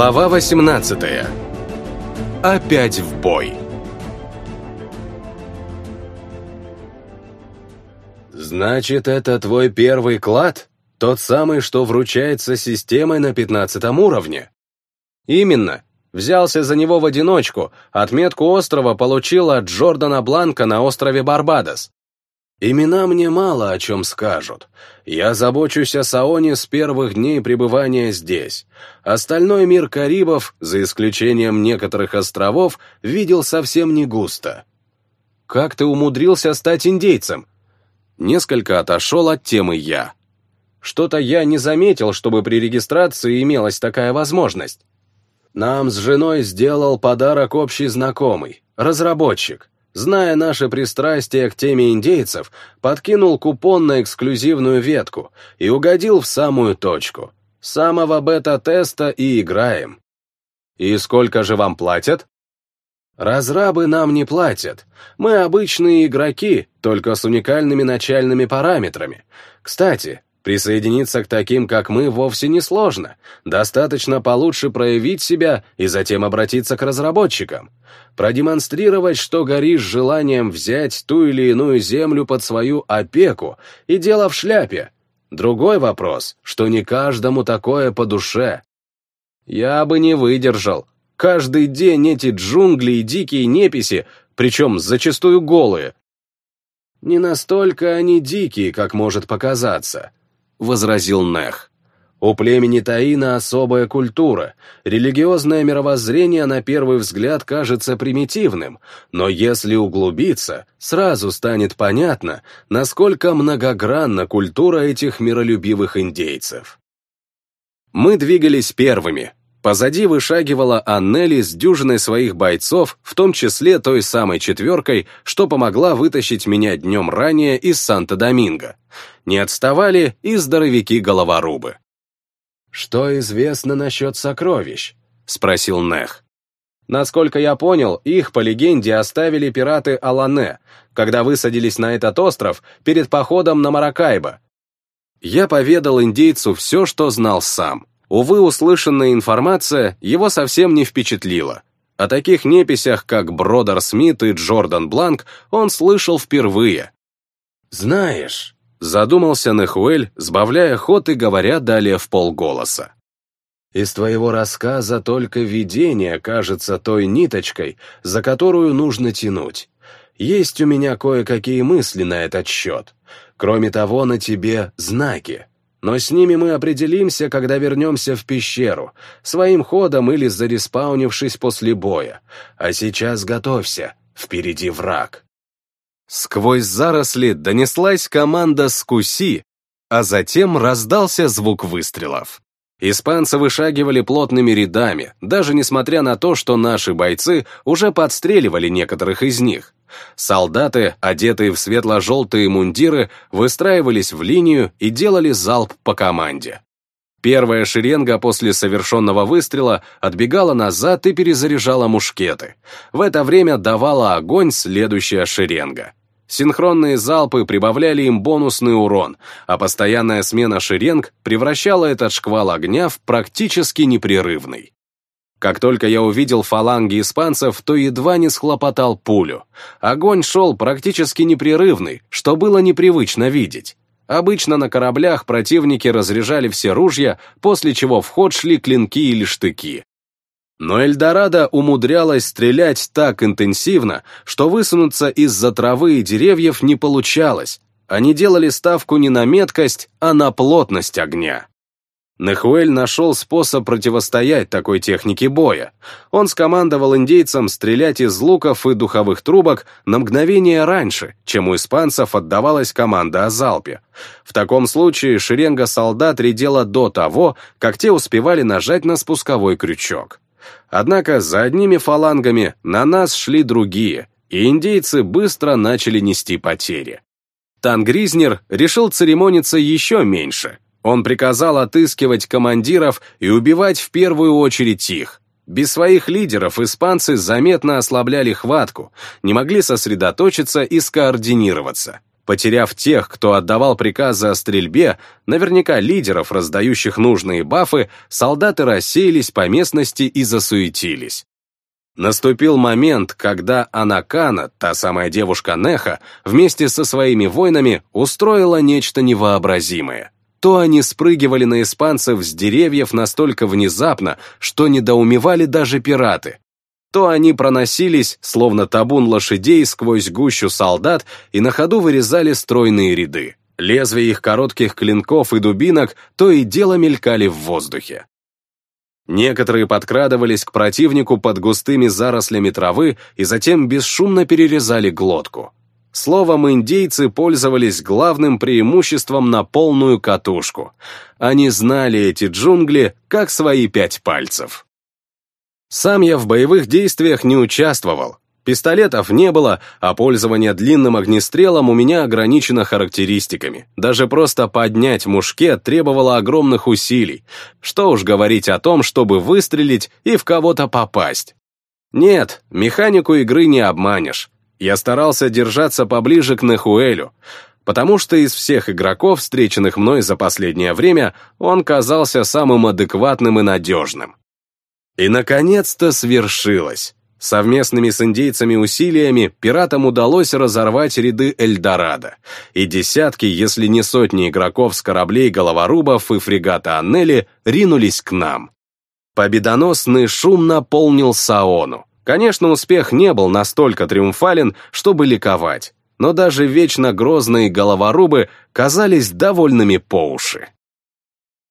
Глава 18. Опять в бой. Значит, это твой первый клад? Тот самый, что вручается системой на пятнадцатом уровне? Именно. Взялся за него в одиночку, отметку острова получил от Джордана Бланка на острове Барбадос. Имена мне мало о чем скажут. Я забочусь о Саоне с первых дней пребывания здесь. Остальной мир Карибов, за исключением некоторых островов, видел совсем не густо. Как ты умудрился стать индейцем? Несколько отошел от темы я. Что-то я не заметил, чтобы при регистрации имелась такая возможность. Нам с женой сделал подарок общий знакомый, разработчик зная наше пристрастие к теме индейцев, подкинул купон на эксклюзивную ветку и угодил в самую точку. Самого бета-теста и играем. И сколько же вам платят? Разрабы нам не платят. Мы обычные игроки, только с уникальными начальными параметрами. Кстати, Присоединиться к таким, как мы, вовсе не сложно. Достаточно получше проявить себя и затем обратиться к разработчикам. Продемонстрировать, что горишь желанием взять ту или иную землю под свою опеку, и дело в шляпе. Другой вопрос, что не каждому такое по душе. Я бы не выдержал. Каждый день эти джунгли и дикие неписи, причем зачастую голые. Не настолько они дикие, как может показаться возразил Нех. У племени Таина особая культура. Религиозное мировоззрение на первый взгляд кажется примитивным, но если углубиться, сразу станет понятно, насколько многогранна культура этих миролюбивых индейцев. Мы двигались первыми. Позади вышагивала Аннели с дюжиной своих бойцов, в том числе той самой четверкой, что помогла вытащить меня днем ранее из Санто-Доминго. Не отставали и здоровяки-головорубы. «Что известно насчет сокровищ?» — спросил Нех. Насколько я понял, их, по легенде, оставили пираты Алане, когда высадились на этот остров перед походом на Маракайбо. Я поведал индейцу все, что знал сам. Увы, услышанная информация его совсем не впечатлила. О таких неписях, как Бродер Смит и Джордан Бланк, он слышал впервые. «Знаешь, Задумался Нехуэль, сбавляя ход и говоря далее в полголоса. Из твоего рассказа только видение кажется той ниточкой, за которую нужно тянуть. Есть у меня кое-какие мысли на этот счет. Кроме того, на тебе знаки. Но с ними мы определимся, когда вернемся в пещеру, своим ходом или зареспаунившись после боя. А сейчас готовься, впереди враг. Сквозь заросли донеслась команда «Скуси», а затем раздался звук выстрелов. Испанцы вышагивали плотными рядами, даже несмотря на то, что наши бойцы уже подстреливали некоторых из них. Солдаты, одетые в светло-желтые мундиры, выстраивались в линию и делали залп по команде. Первая шеренга после совершенного выстрела отбегала назад и перезаряжала мушкеты. В это время давала огонь следующая шеренга. Синхронные залпы прибавляли им бонусный урон, а постоянная смена шеренг превращала этот шквал огня в практически непрерывный. Как только я увидел фаланги испанцев, то едва не схлопотал пулю. Огонь шел практически непрерывный, что было непривычно видеть. Обычно на кораблях противники разряжали все ружья, после чего в ход шли клинки или штыки. Но Эльдорадо умудрялась стрелять так интенсивно, что высунуться из-за травы и деревьев не получалось. Они делали ставку не на меткость, а на плотность огня. Нехуэль нашел способ противостоять такой технике боя. Он скомандовал индейцам стрелять из луков и духовых трубок на мгновение раньше, чем у испанцев отдавалась команда о залпе. В таком случае шеренга солдат редела до того, как те успевали нажать на спусковой крючок. Однако за одними фалангами на нас шли другие, и индейцы быстро начали нести потери. Тангризнер решил церемониться еще меньше. Он приказал отыскивать командиров и убивать в первую очередь их. Без своих лидеров испанцы заметно ослабляли хватку, не могли сосредоточиться и скоординироваться. Потеряв тех, кто отдавал приказы о стрельбе, наверняка лидеров, раздающих нужные бафы, солдаты рассеялись по местности и засуетились. Наступил момент, когда Анакана, та самая девушка Неха, вместе со своими воинами устроила нечто невообразимое. То они спрыгивали на испанцев с деревьев настолько внезапно, что недоумевали даже пираты, то они проносились, словно табун лошадей, сквозь гущу солдат и на ходу вырезали стройные ряды. Лезвия их коротких клинков и дубинок то и дело мелькали в воздухе. Некоторые подкрадывались к противнику под густыми зарослями травы и затем бесшумно перерезали глотку. Словом, индейцы пользовались главным преимуществом на полную катушку. Они знали эти джунгли как свои пять пальцев. Сам я в боевых действиях не участвовал. Пистолетов не было, а пользование длинным огнестрелом у меня ограничено характеристиками. Даже просто поднять мушкет требовало огромных усилий. Что уж говорить о том, чтобы выстрелить и в кого-то попасть. Нет, механику игры не обманешь. Я старался держаться поближе к Нехуэлю, потому что из всех игроков, встреченных мной за последнее время, он казался самым адекватным и надежным. И, наконец-то, свершилось. Совместными с индейцами усилиями пиратам удалось разорвать ряды Эльдорадо, и десятки, если не сотни игроков с кораблей головорубов и фрегата Аннели ринулись к нам. Победоносный шум наполнил Саону. Конечно, успех не был настолько триумфален, чтобы ликовать, но даже вечно грозные головорубы казались довольными по уши.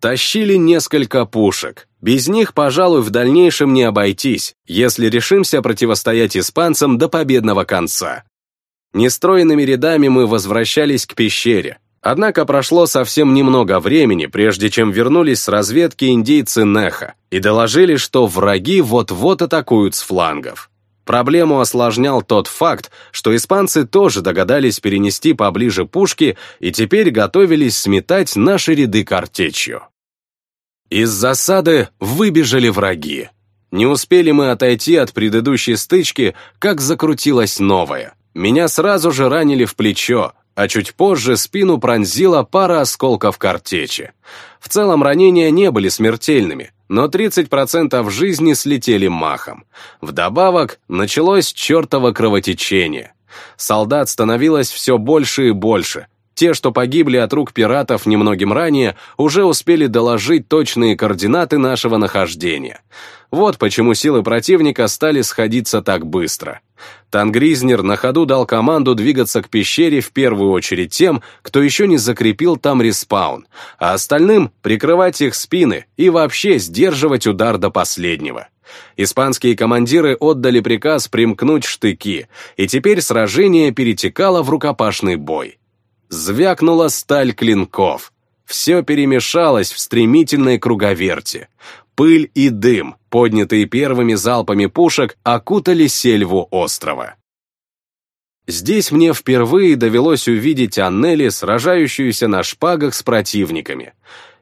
Тащили несколько пушек. Без них, пожалуй, в дальнейшем не обойтись, если решимся противостоять испанцам до победного конца. Нестроенными рядами мы возвращались к пещере. Однако прошло совсем немного времени, прежде чем вернулись с разведки индейцы Неха и доложили, что враги вот-вот атакуют с флангов. Проблему осложнял тот факт, что испанцы тоже догадались перенести поближе пушки и теперь готовились сметать наши ряды картечью. Из засады выбежали враги. Не успели мы отойти от предыдущей стычки, как закрутилась новая. Меня сразу же ранили в плечо, а чуть позже спину пронзила пара осколков картечи. В целом ранения не были смертельными, но 30% жизни слетели махом. Вдобавок началось чертово кровотечение. Солдат становилось все больше и больше, те, что погибли от рук пиратов немногим ранее, уже успели доложить точные координаты нашего нахождения. Вот почему силы противника стали сходиться так быстро. Тангризнер на ходу дал команду двигаться к пещере в первую очередь тем, кто еще не закрепил там респаун, а остальным прикрывать их спины и вообще сдерживать удар до последнего. Испанские командиры отдали приказ примкнуть штыки, и теперь сражение перетекало в рукопашный бой. Звякнула сталь клинков. Все перемешалось в стремительной круговерти. Пыль и дым, поднятые первыми залпами пушек, окутали сельву острова. Здесь мне впервые довелось увидеть Аннели, сражающуюся на шпагах с противниками.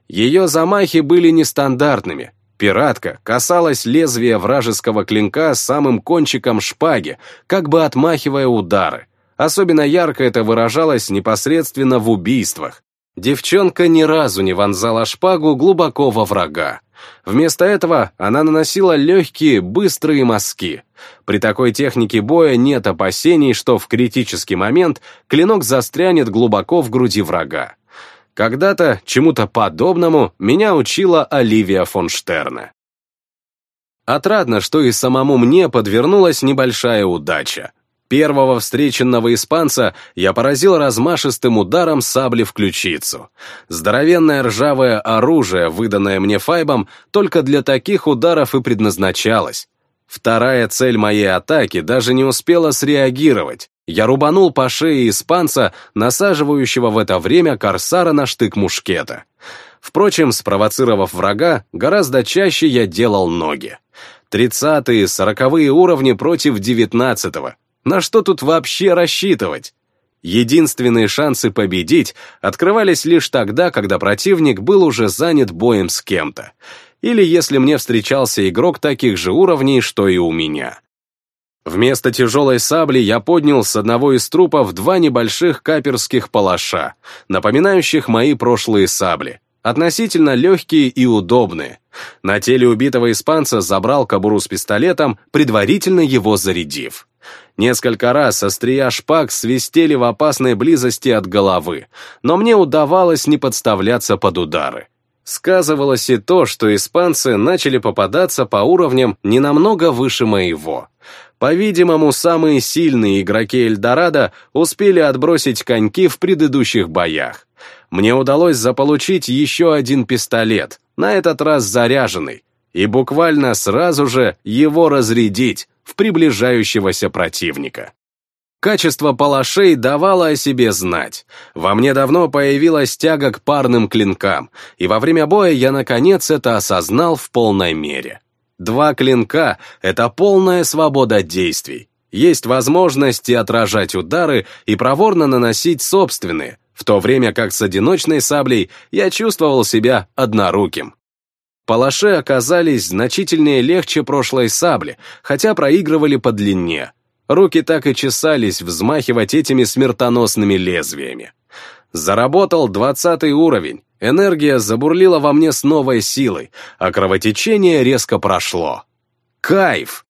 Ее замахи были нестандартными. Пиратка касалась лезвия вражеского клинка самым кончиком шпаги, как бы отмахивая удары. Особенно ярко это выражалось непосредственно в убийствах. Девчонка ни разу не вонзала шпагу глубоко во врага. Вместо этого она наносила легкие, быстрые мазки. При такой технике боя нет опасений, что в критический момент клинок застрянет глубоко в груди врага. Когда-то чему-то подобному меня учила Оливия фон Штерна. Отрадно, что и самому мне подвернулась небольшая удача. Первого встреченного испанца я поразил размашистым ударом сабли в ключицу. Здоровенное ржавое оружие, выданное мне Файбом, только для таких ударов и предназначалось. Вторая цель моей атаки даже не успела среагировать. Я рубанул по шее испанца, насаживающего в это время корсара на штык мушкета. Впрочем, спровоцировав врага, гораздо чаще я делал ноги. Тридцатые, сороковые уровни против девятнадцатого. На что тут вообще рассчитывать? Единственные шансы победить открывались лишь тогда, когда противник был уже занят боем с кем-то. Или если мне встречался игрок таких же уровней, что и у меня. Вместо тяжелой сабли я поднял с одного из трупов два небольших каперских палаша, напоминающих мои прошлые сабли, относительно легкие и удобные. На теле убитого испанца забрал кобуру с пистолетом, предварительно его зарядив. Несколько раз острия шпаг свистели в опасной близости от головы, но мне удавалось не подставляться под удары. Сказывалось и то, что испанцы начали попадаться по уровням не намного выше моего. По-видимому, самые сильные игроки Эльдорадо успели отбросить коньки в предыдущих боях. Мне удалось заполучить еще один пистолет, на этот раз заряженный, и буквально сразу же его разрядить в приближающегося противника. Качество палашей давало о себе знать. Во мне давно появилась тяга к парным клинкам, и во время боя я наконец это осознал в полной мере. Два клинка — это полная свобода действий. Есть возможность и отражать удары, и проворно наносить собственные, в то время как с одиночной саблей я чувствовал себя одноруким. Палаши оказались значительнее легче прошлой сабли, хотя проигрывали по длине. Руки так и чесались взмахивать этими смертоносными лезвиями. Заработал двадцатый уровень, энергия забурлила во мне с новой силой, а кровотечение резко прошло. Кайф!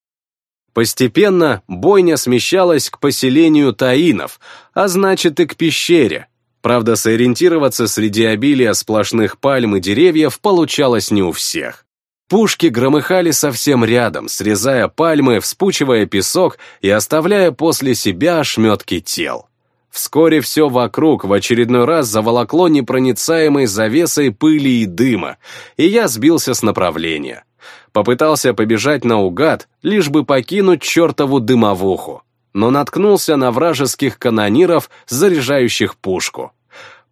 Постепенно бойня смещалась к поселению таинов, а значит и к пещере. Правда, сориентироваться среди обилия сплошных пальм и деревьев получалось не у всех. Пушки громыхали совсем рядом, срезая пальмы, вспучивая песок и оставляя после себя ошметки тел. Вскоре все вокруг в очередной раз заволокло непроницаемой завесой пыли и дыма, и я сбился с направления. Попытался побежать наугад, лишь бы покинуть чертову дымовуху но наткнулся на вражеских канониров, заряжающих пушку.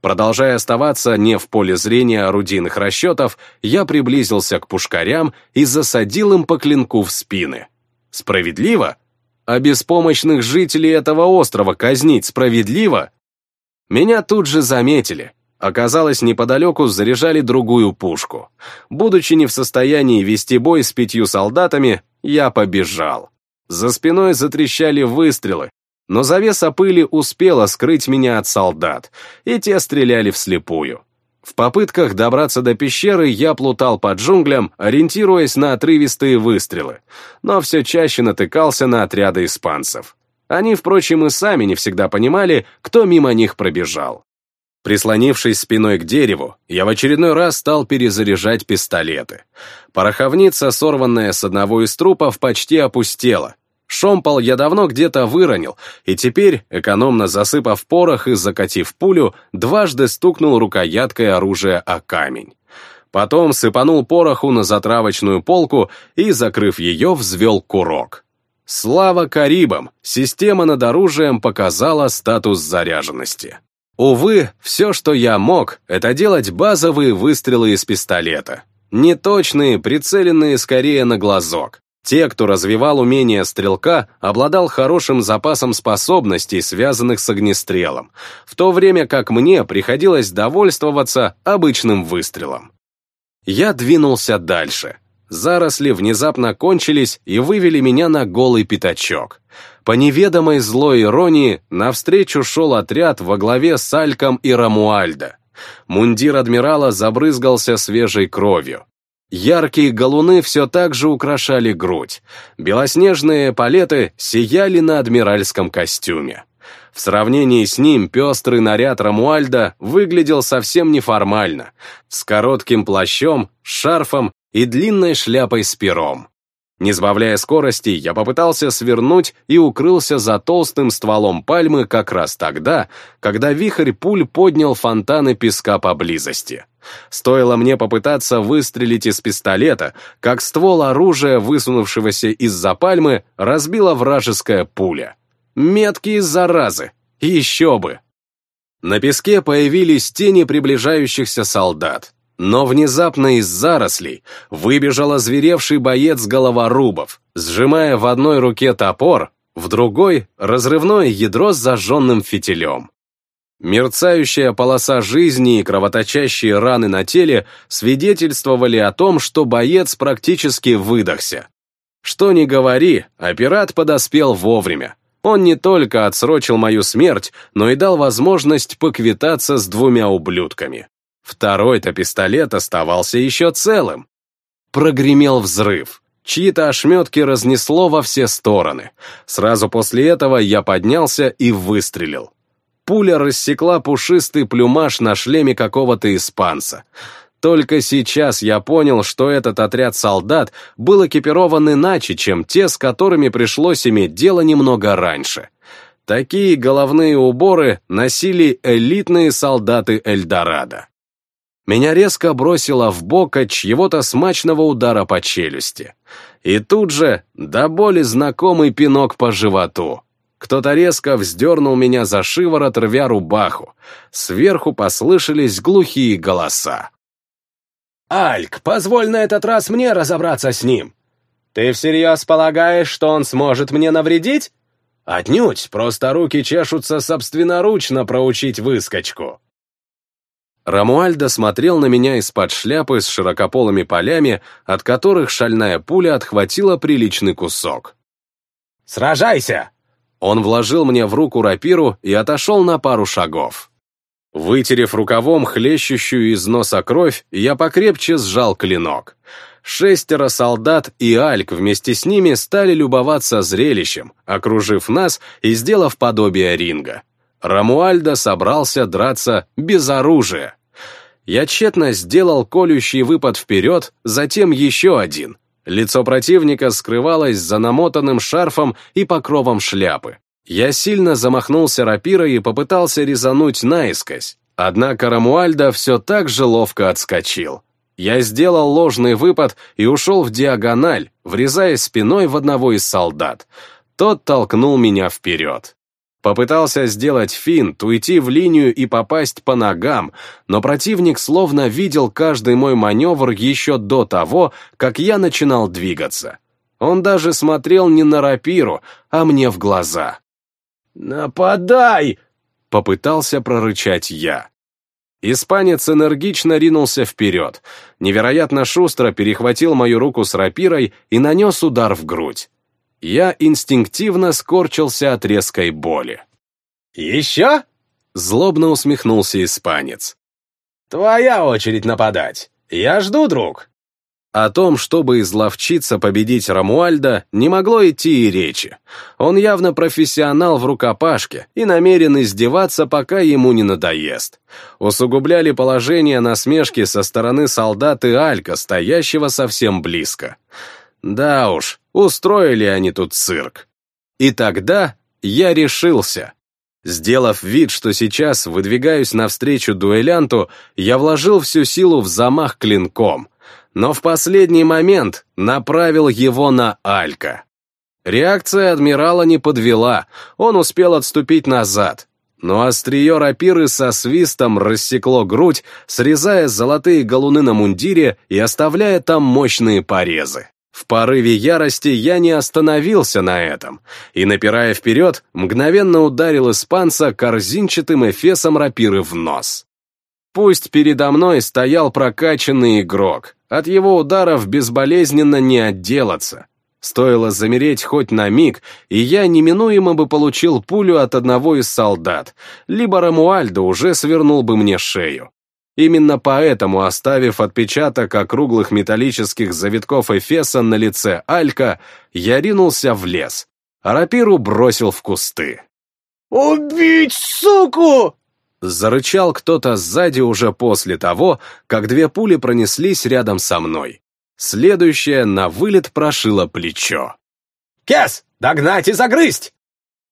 Продолжая оставаться не в поле зрения орудийных расчетов, я приблизился к пушкарям и засадил им по клинку в спины. Справедливо? А беспомощных жителей этого острова казнить справедливо? Меня тут же заметили. Оказалось, неподалеку заряжали другую пушку. Будучи не в состоянии вести бой с пятью солдатами, я побежал. За спиной затрещали выстрелы, но завеса пыли успела скрыть меня от солдат, и те стреляли вслепую. В попытках добраться до пещеры я плутал по джунглям, ориентируясь на отрывистые выстрелы, но все чаще натыкался на отряды испанцев. Они, впрочем, и сами не всегда понимали, кто мимо них пробежал. Прислонившись спиной к дереву, я в очередной раз стал перезаряжать пистолеты. Пороховница, сорванная с одного из трупов, почти опустела, Шомпол я давно где-то выронил, и теперь, экономно засыпав порох и закатив пулю, дважды стукнул рукояткой оружия о камень. Потом сыпанул пороху на затравочную полку и, закрыв ее, взвел курок. Слава Карибам! Система над оружием показала статус заряженности. Увы, все, что я мог, это делать базовые выстрелы из пистолета. Неточные, прицеленные скорее на глазок. Те, кто развивал умение стрелка, обладал хорошим запасом способностей, связанных с огнестрелом, в то время как мне приходилось довольствоваться обычным выстрелом. Я двинулся дальше. Заросли внезапно кончились и вывели меня на голый пятачок. По неведомой злой иронии навстречу шел отряд во главе с Альком и Рамуальдо. Мундир адмирала забрызгался свежей кровью. Яркие галуны все так же украшали грудь. Белоснежные палеты сияли на адмиральском костюме. В сравнении с ним пестрый наряд Рамуальда выглядел совсем неформально, с коротким плащом, шарфом и длинной шляпой с пером. Не сбавляя скорости, я попытался свернуть и укрылся за толстым стволом пальмы как раз тогда, когда вихрь пуль поднял фонтаны песка поблизости. Стоило мне попытаться выстрелить из пистолета, как ствол оружия, высунувшегося из-за пальмы, разбила вражеская пуля. Меткие заразы! Еще бы! На песке появились тени приближающихся солдат. Но внезапно из зарослей выбежал озверевший боец головорубов, сжимая в одной руке топор, в другой — разрывное ядро с зажженным фитилем. Мерцающая полоса жизни и кровоточащие раны на теле свидетельствовали о том, что боец практически выдохся. Что ни говори, а пират подоспел вовремя. Он не только отсрочил мою смерть, но и дал возможность поквитаться с двумя ублюдками. Второй-то пистолет оставался еще целым. Прогремел взрыв. Чьи-то ошметки разнесло во все стороны. Сразу после этого я поднялся и выстрелил. Пуля рассекла пушистый плюмаж на шлеме какого-то испанца. Только сейчас я понял, что этот отряд солдат был экипирован иначе, чем те, с которыми пришлось иметь дело немного раньше. Такие головные уборы носили элитные солдаты Эльдорадо. Меня резко бросило в бок от чьего-то смачного удара по челюсти. И тут же до боли знакомый пинок по животу. Кто-то резко вздернул меня за шиворот, рвя рубаху. Сверху послышались глухие голоса. «Альк, позволь на этот раз мне разобраться с ним. Ты всерьез полагаешь, что он сможет мне навредить?» «Отнюдь, просто руки чешутся собственноручно проучить выскочку». Рамуальдо смотрел на меня из-под шляпы с широкополыми полями, от которых шальная пуля отхватила приличный кусок. «Сражайся!» Он вложил мне в руку рапиру и отошел на пару шагов. Вытерев рукавом хлещущую из носа кровь, я покрепче сжал клинок. Шестеро солдат и Альк вместе с ними стали любоваться зрелищем, окружив нас и сделав подобие ринга. Рамуальдо собрался драться без оружия. Я тщетно сделал колющий выпад вперед, затем еще один. Лицо противника скрывалось за намотанным шарфом и покровом шляпы. Я сильно замахнулся рапирой и попытался резануть наискось, однако Рамуальда все так же ловко отскочил. Я сделал ложный выпад и ушел в диагональ, врезаясь спиной в одного из солдат. Тот толкнул меня вперед. Попытался сделать финт, уйти в линию и попасть по ногам, но противник словно видел каждый мой маневр еще до того, как я начинал двигаться. Он даже смотрел не на рапиру, а мне в глаза. «Нападай!» — попытался прорычать я. Испанец энергично ринулся вперед, невероятно шустро перехватил мою руку с рапирой и нанес удар в грудь. Я инстинктивно скорчился от резкой боли. «Еще?» — злобно усмехнулся испанец. «Твоя очередь нападать. Я жду, друг». О том, чтобы изловчиться победить Рамуальда, не могло идти и речи. Он явно профессионал в рукопашке и намерен издеваться, пока ему не надоест. Усугубляли положение насмешки со стороны солдаты Алька, стоящего совсем близко. Да уж, устроили они тут цирк. И тогда я решился. Сделав вид, что сейчас выдвигаюсь навстречу дуэлянту, я вложил всю силу в замах клинком — но в последний момент направил его на Алька. Реакция адмирала не подвела, он успел отступить назад, но острие рапиры со свистом рассекло грудь, срезая золотые галуны на мундире и оставляя там мощные порезы. В порыве ярости я не остановился на этом и, напирая вперед, мгновенно ударил испанца корзинчатым эфесом рапиры в нос. Пусть передо мной стоял прокачанный игрок, от его ударов безболезненно не отделаться. Стоило замереть хоть на миг, и я неминуемо бы получил пулю от одного из солдат, либо Рамуальдо уже свернул бы мне шею. Именно поэтому, оставив отпечаток округлых металлических завитков Эфеса на лице Алька, я ринулся в лес, а рапиру бросил в кусты. «Убить, суку!» Зарычал кто-то сзади уже после того, как две пули пронеслись рядом со мной. Следующая на вылет прошила плечо. «Кес, догнать и загрызть!»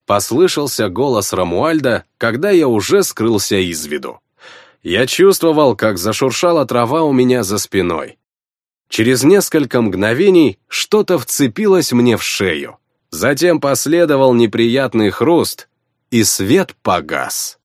Послышался голос Рамуальда, когда я уже скрылся из виду. Я чувствовал, как зашуршала трава у меня за спиной. Через несколько мгновений что-то вцепилось мне в шею. Затем последовал неприятный хруст, и свет погас.